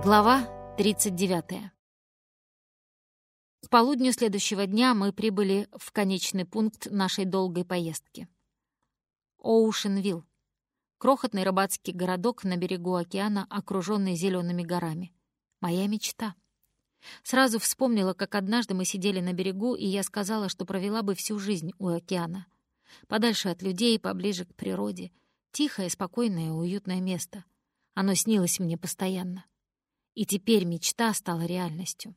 Глава 39. К полудню следующего дня мы прибыли в конечный пункт нашей долгой поездки. Оушенвилл. Крохотный рыбацкий городок на берегу океана, окруженный зелеными горами. Моя мечта. Сразу вспомнила, как однажды мы сидели на берегу, и я сказала, что провела бы всю жизнь у океана. Подальше от людей, поближе к природе. Тихое, спокойное, уютное место. Оно снилось мне постоянно. И теперь мечта стала реальностью.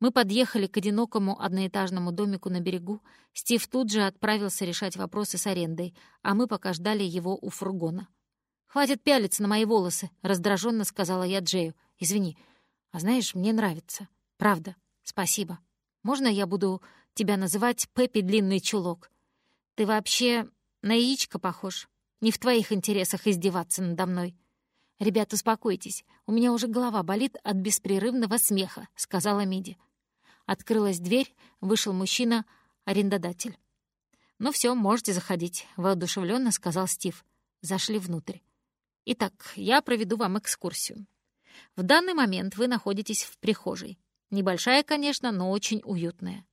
Мы подъехали к одинокому одноэтажному домику на берегу. Стив тут же отправился решать вопросы с арендой, а мы пока ждали его у фургона. «Хватит пялиться на мои волосы», — раздраженно сказала я Джею. «Извини, а знаешь, мне нравится. Правда. Спасибо. Можно я буду тебя называть Пеппи Длинный Чулок? Ты вообще на яичко похож. Не в твоих интересах издеваться надо мной». «Ребят, успокойтесь, у меня уже голова болит от беспрерывного смеха», — сказала Миди. Открылась дверь, вышел мужчина-арендодатель. «Ну все, можете заходить», — воодушевленно сказал Стив. Зашли внутрь. «Итак, я проведу вам экскурсию. В данный момент вы находитесь в прихожей. Небольшая, конечно, но очень уютная.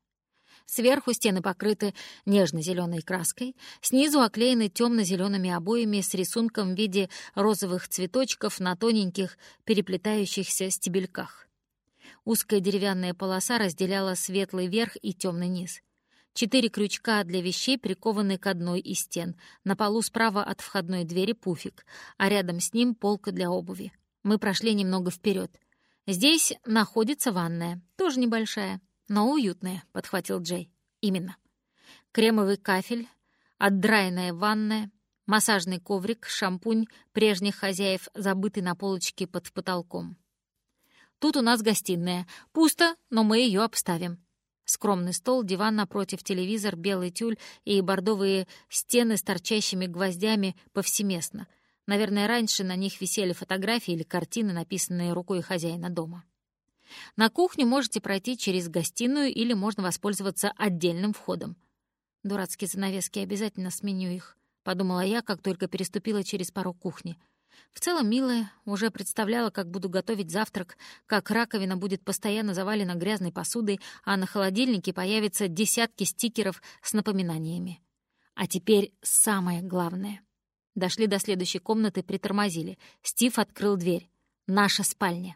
Сверху стены покрыты нежно-зеленой краской, снизу оклеены темно-зелеными обоями с рисунком в виде розовых цветочков на тоненьких переплетающихся стебельках. Узкая деревянная полоса разделяла светлый верх и темный низ. Четыре крючка для вещей прикованы к одной из стен. На полу справа от входной двери пуфик, а рядом с ним полка для обуви. Мы прошли немного вперед. Здесь находится ванная, тоже небольшая. «Но уютная», — подхватил Джей. «Именно. Кремовый кафель, отдраенная ванная, массажный коврик, шампунь прежних хозяев, забытый на полочке под потолком. Тут у нас гостиная. Пусто, но мы ее обставим. Скромный стол, диван напротив, телевизор, белый тюль и бордовые стены с торчащими гвоздями повсеместно. Наверное, раньше на них висели фотографии или картины, написанные рукой хозяина дома. На кухню можете пройти через гостиную или можно воспользоваться отдельным входом. Дурацкие занавески, обязательно сменю их, подумала я, как только переступила через порог кухни. В целом, милая, уже представляла, как буду готовить завтрак, как раковина будет постоянно завалена грязной посудой, а на холодильнике появятся десятки стикеров с напоминаниями. А теперь самое главное. Дошли до следующей комнаты, притормозили. Стив открыл дверь. Наша спальня.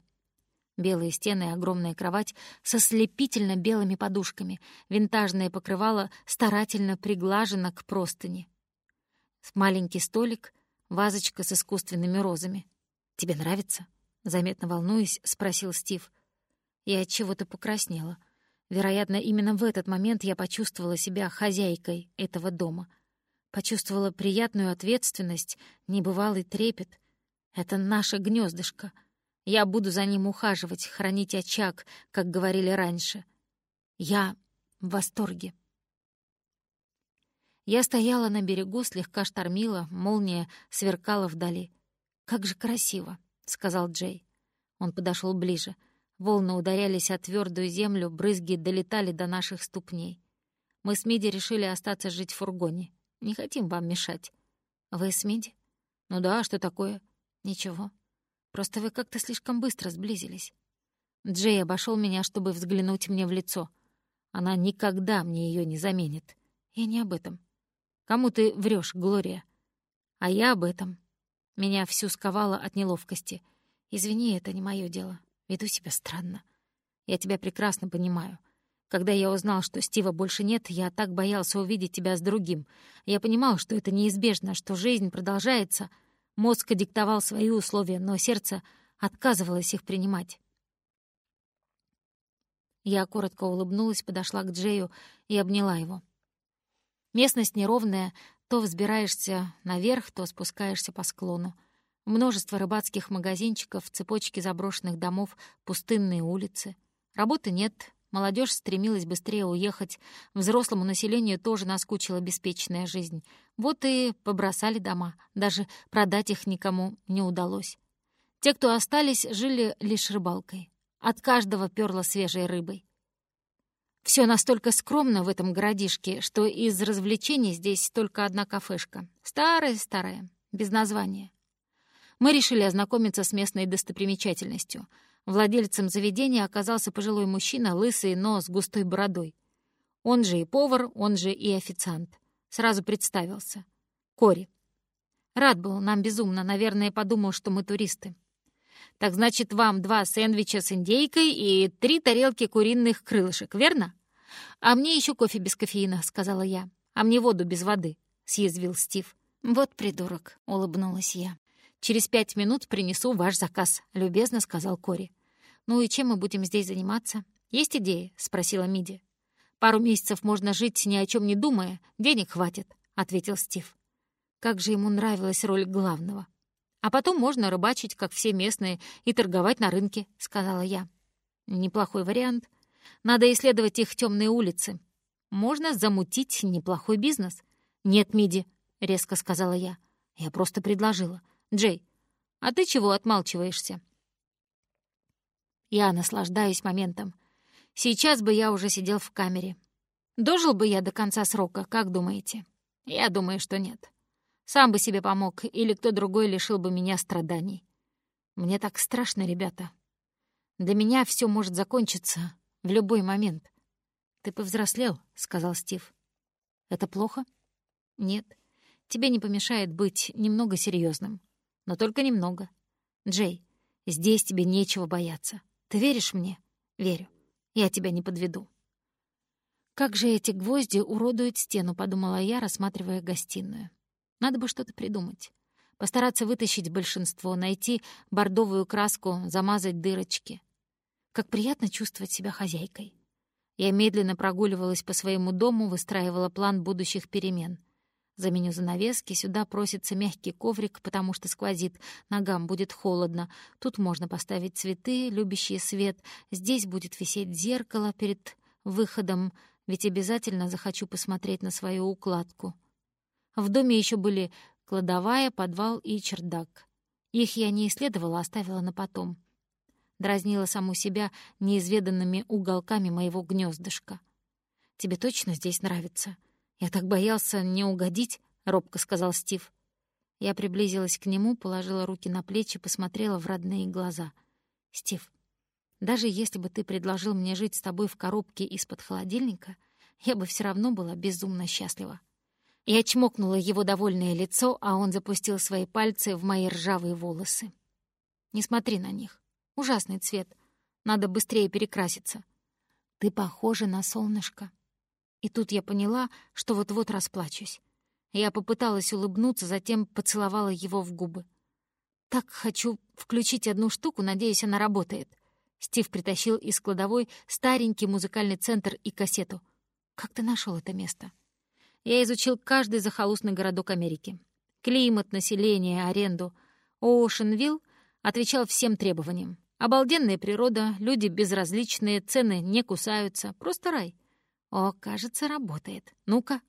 Белые стены и огромная кровать со слепительно белыми подушками, винтажное покрывало старательно приглажено к простыни. Маленький столик, вазочка с искусственными розами. «Тебе нравится?» — заметно волнуясь, спросил Стив. Я от чего-то покраснела. Вероятно, именно в этот момент я почувствовала себя хозяйкой этого дома. Почувствовала приятную ответственность, небывалый трепет. Это наше гнездышко — я буду за ним ухаживать, хранить очаг, как говорили раньше. Я в восторге. Я стояла на берегу, слегка штормила, молния сверкала вдали. «Как же красиво!» — сказал Джей. Он подошел ближе. Волны ударялись о твердую землю, брызги долетали до наших ступней. Мы с Миди решили остаться жить в фургоне. Не хотим вам мешать. Вы с Миди? Ну да, что такое? Ничего. Просто вы как-то слишком быстро сблизились. Джей обошел меня, чтобы взглянуть мне в лицо. Она никогда мне ее не заменит. Я не об этом. Кому ты врешь, Глория? А я об этом. Меня всю сковало от неловкости. Извини, это не мое дело. Веду себя странно. Я тебя прекрасно понимаю. Когда я узнал, что Стива больше нет, я так боялся увидеть тебя с другим. Я понимал, что это неизбежно, что жизнь продолжается — Мозг диктовал свои условия, но сердце отказывалось их принимать. Я коротко улыбнулась, подошла к Джею и обняла его. Местность неровная, то взбираешься наверх, то спускаешься по склону. Множество рыбацких магазинчиков, цепочки заброшенных домов, пустынные улицы. Работы нет, Молодежь стремилась быстрее уехать, взрослому населению тоже наскучила беспечная жизнь. Вот и побросали дома, даже продать их никому не удалось. Те, кто остались, жили лишь рыбалкой. От каждого перла свежей рыбой. Все настолько скромно в этом городишке, что из развлечений здесь только одна кафешка. Старая-старая, без названия. Мы решили ознакомиться с местной достопримечательностью. Владельцем заведения оказался пожилой мужчина, лысый, но с густой бородой. Он же и повар, он же и официант. Сразу представился. Кори. Рад был нам безумно, наверное, подумал, что мы туристы. Так значит, вам два сэндвича с индейкой и три тарелки куриных крылышек, верно? А мне еще кофе без кофеина, сказала я. А мне воду без воды, съязвил Стив. Вот придурок, улыбнулась я. Через пять минут принесу ваш заказ, любезно сказал Кори. Ну и чем мы будем здесь заниматься? Есть идеи? спросила Миди. Пару месяцев можно жить, ни о чем не думая, денег хватит, ответил Стив. Как же ему нравилась роль главного. А потом можно рыбачить, как все местные, и торговать на рынке», — сказала я. «Неплохой вариант. Надо исследовать их темные улицы. Можно замутить неплохой бизнес». «Нет, Миди», — резко сказала я. Я просто предложила. «Джей, а ты чего отмалчиваешься?» Я наслаждаюсь моментом. Сейчас бы я уже сидел в камере. Дожил бы я до конца срока, как думаете? Я думаю, что нет. Сам бы себе помог, или кто другой лишил бы меня страданий. Мне так страшно, ребята. Для меня все может закончиться в любой момент. «Ты повзрослел», — сказал Стив. «Это плохо?» «Нет. Тебе не помешает быть немного серьезным, Но только немного. Джей, здесь тебе нечего бояться. Ты веришь мне?» «Верю. Я тебя не подведу». «Как же эти гвозди уродуют стену», — подумала я, рассматривая гостиную. Надо бы что-то придумать. Постараться вытащить большинство, найти бордовую краску, замазать дырочки. Как приятно чувствовать себя хозяйкой. Я медленно прогуливалась по своему дому, выстраивала план будущих перемен. Заменю занавески, сюда просится мягкий коврик, потому что сквозит, ногам будет холодно. Тут можно поставить цветы, любящие свет. Здесь будет висеть зеркало перед выходом, ведь обязательно захочу посмотреть на свою укладку. В доме еще были кладовая, подвал и чердак. Их я не исследовала, оставила на потом. Дразнила саму себя неизведанными уголками моего гнездышка. «Тебе точно здесь нравится? Я так боялся не угодить», — робко сказал Стив. Я приблизилась к нему, положила руки на плечи, посмотрела в родные глаза. «Стив, даже если бы ты предложил мне жить с тобой в коробке из-под холодильника, я бы все равно была безумно счастлива. Я чмокнула его довольное лицо, а он запустил свои пальцы в мои ржавые волосы. «Не смотри на них. Ужасный цвет. Надо быстрее перекраситься. Ты похожа на солнышко». И тут я поняла, что вот-вот расплачусь. Я попыталась улыбнуться, затем поцеловала его в губы. «Так хочу включить одну штуку, надеюсь, она работает». Стив притащил из кладовой старенький музыкальный центр и кассету. «Как ты нашел это место?» Я изучил каждый захолустный городок Америки. Климат, население, аренду. Оушенвилл отвечал всем требованиям. Обалденная природа, люди безразличные, цены не кусаются. Просто рай. О, кажется, работает. Ну-ка.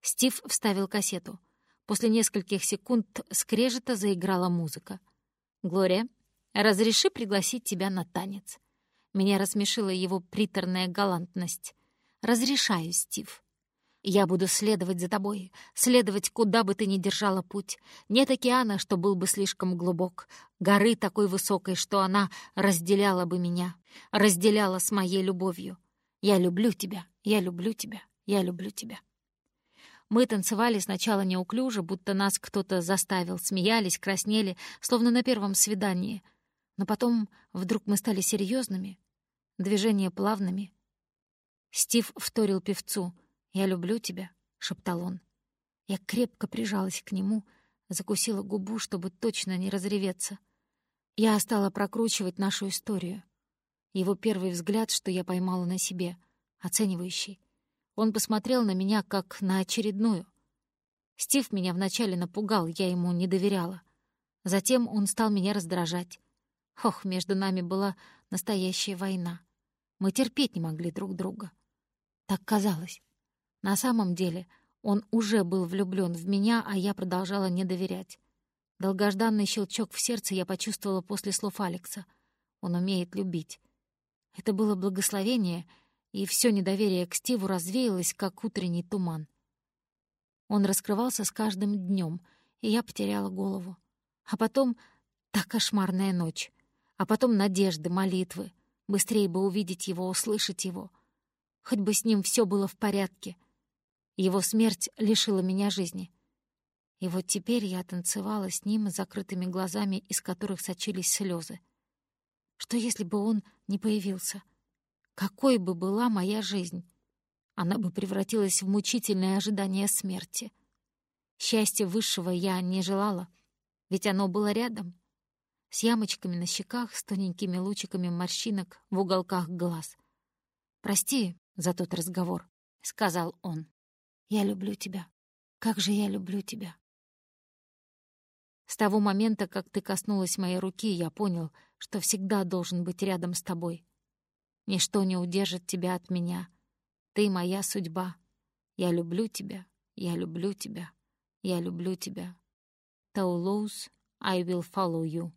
Стив вставил кассету. После нескольких секунд скрежета заиграла музыка. «Глория, разреши пригласить тебя на танец». Меня рассмешила его приторная галантность. «Разрешаю, Стив». Я буду следовать за тобой, следовать, куда бы ты ни держала путь. Нет океана, что был бы слишком глубок, горы такой высокой, что она разделяла бы меня, разделяла с моей любовью. Я люблю тебя, я люблю тебя, я люблю тебя. Мы танцевали сначала неуклюже, будто нас кто-то заставил, смеялись, краснели, словно на первом свидании. Но потом вдруг мы стали серьезными, движения плавными. Стив вторил певцу — «Я люблю тебя», — шептал он. Я крепко прижалась к нему, закусила губу, чтобы точно не разреветься. Я стала прокручивать нашу историю. Его первый взгляд, что я поймала на себе, оценивающий. Он посмотрел на меня, как на очередную. Стив меня вначале напугал, я ему не доверяла. Затем он стал меня раздражать. Ох, между нами была настоящая война. Мы терпеть не могли друг друга. Так казалось. На самом деле он уже был влюблён в меня, а я продолжала не доверять. Долгожданный щелчок в сердце я почувствовала после слов Алекса. Он умеет любить. Это было благословение, и всё недоверие к Стиву развеялось, как утренний туман. Он раскрывался с каждым днём, и я потеряла голову. А потом Та кошмарная ночь. А потом надежды, молитвы. Быстрее бы увидеть его, услышать его. Хоть бы с ним все было в порядке. Его смерть лишила меня жизни. И вот теперь я танцевала с ним с закрытыми глазами, из которых сочились слезы. Что если бы он не появился? Какой бы была моя жизнь? Она бы превратилась в мучительное ожидание смерти. Счастья высшего я не желала, ведь оно было рядом, с ямочками на щеках, с тоненькими лучиками морщинок в уголках глаз. «Прости за тот разговор», — сказал он. «Я люблю тебя. Как же я люблю тебя». С того момента, как ты коснулась моей руки, я понял, что всегда должен быть рядом с тобой. Ничто не удержит тебя от меня. Ты моя судьба. Я люблю тебя, я люблю тебя, я люблю тебя. Таулоус, I will follow you.